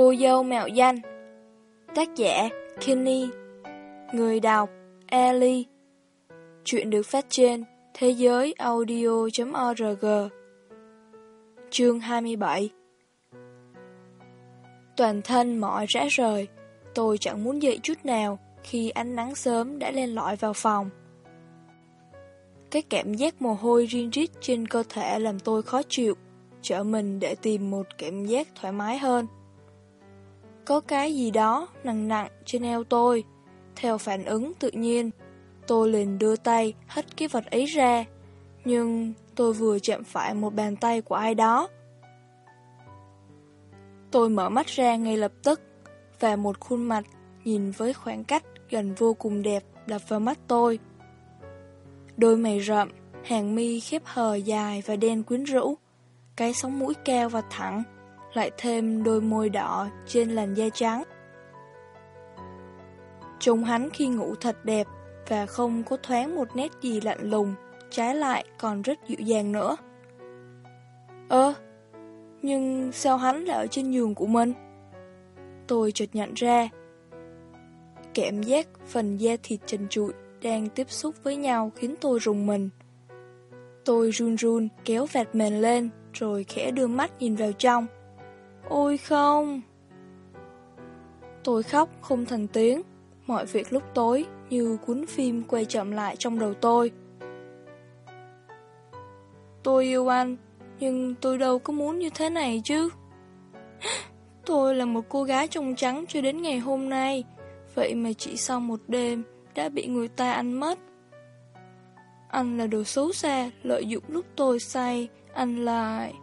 Cô dâu mạo danh. Tác giả Kenny. Người đọc Ellie. Chuyện được phát trên thế giới audio.org Chương 27 Toàn thân mỏi rã rời Tôi chẳng muốn dậy chút nào khi ánh nắng sớm đã lên lọi vào phòng. Cái cảm giác mồ hôi riêng rít trên cơ thể làm tôi khó chịu, trở mình để tìm một cảm giác thoải mái hơn. Có cái gì đó nặng nặng trên eo tôi, theo phản ứng tự nhiên, tôi liền đưa tay hất cái vật ấy ra, nhưng tôi vừa chạm phải một bàn tay của ai đó. Tôi mở mắt ra ngay lập tức, và một khuôn mặt nhìn với khoảng cách gần vô cùng đẹp đập vào mắt tôi. Đôi mày rậm, hàng mi khép hờ dài và đen quyến rũ, cái sống mũi cao và thẳng, lại thêm đôi môi đỏ trên làn da trắng. Trông hắn khi ngủ thật đẹp và không có thoáng một nét gì lạnh lùng, trái lại còn rất dịu dàng nữa. Ơ, nhưng sao hắn lại ở trên giường của mình? Tôi chợt nhận ra, cảm giác phần da thịt trần trụi đang tiếp xúc với nhau khiến tôi rùng mình. Tôi run run kéo vạt mền lên rồi khẽ đưa mắt nhìn vào trong. Ôi không! Tôi khóc không thành tiếng, mọi việc lúc tối như cuốn phim quay chậm lại trong đầu tôi. Tôi yêu anh, nhưng tôi đâu có muốn như thế này chứ. Tôi là một cô gái trong trắng cho đến ngày hôm nay, vậy mà chỉ sau một đêm đã bị người ta ăn mất. Anh là đồ xấu xa, lợi dụng lúc tôi say, anh lại...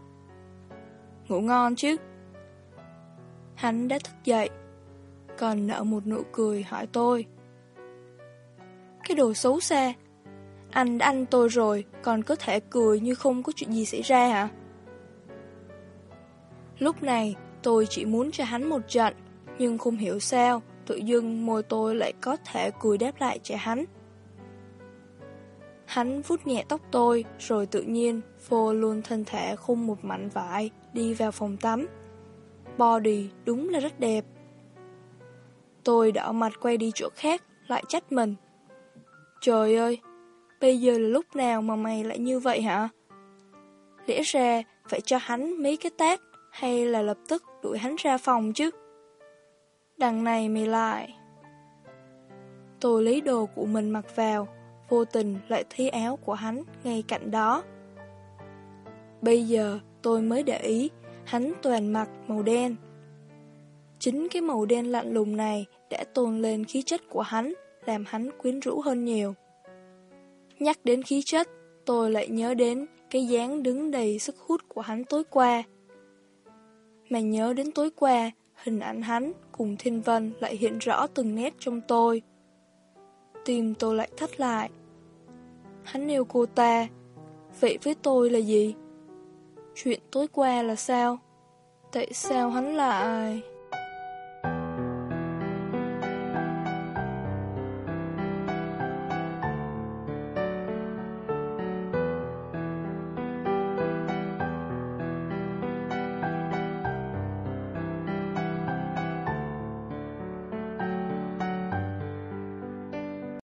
Ngủ ngon chứ? Hắn đã thức dậy, còn nở một nụ cười hỏi tôi. Cái đồ xấu xa, anh đã ăn tôi rồi, còn có thể cười như không có chuyện gì xảy ra hả? Lúc này, tôi chỉ muốn cho hắn một trận, nhưng không hiểu sao, tự dưng môi tôi lại có thể cười đáp lại cho hắn. Hắn vuốt nhẹ tóc tôi, rồi tự nhiên phô luôn thân thể khung một mảnh vải, đi vào phòng tắm. Body đúng là rất đẹp. Tôi đỏ mặt quay đi chỗ khác, lại trách mình. Trời ơi, bây giờ là lúc nào mà mày lại như vậy hả? Lẽ ra phải cho hắn mấy cái tát hay là lập tức đuổi hắn ra phòng chứ? Đằng này mày lại. Tôi lấy đồ của mình mặc vào, vô tình lại thấy áo của hắn ngay cạnh đó. Bây giờ tôi mới để ý, hắn toàn mặc màu đen. Chính cái màu đen lạnh lùng này đã tôn lên khí chất của hắn, làm hắn quyến rũ hơn nhiều. Nhắc đến khí chất, tôi lại nhớ đến cái dáng đứng đầy sức hút của hắn tối qua. Mà nhớ đến tối qua, hình ảnh hắn cùng Thiên Vân lại hiện rõ từng nét trong tôi. Tim tôi lại thắt lại. Hắn yêu cô ta, vậy với tôi là gì? Chuyện tối qua là sao? Tại sao hắn lại...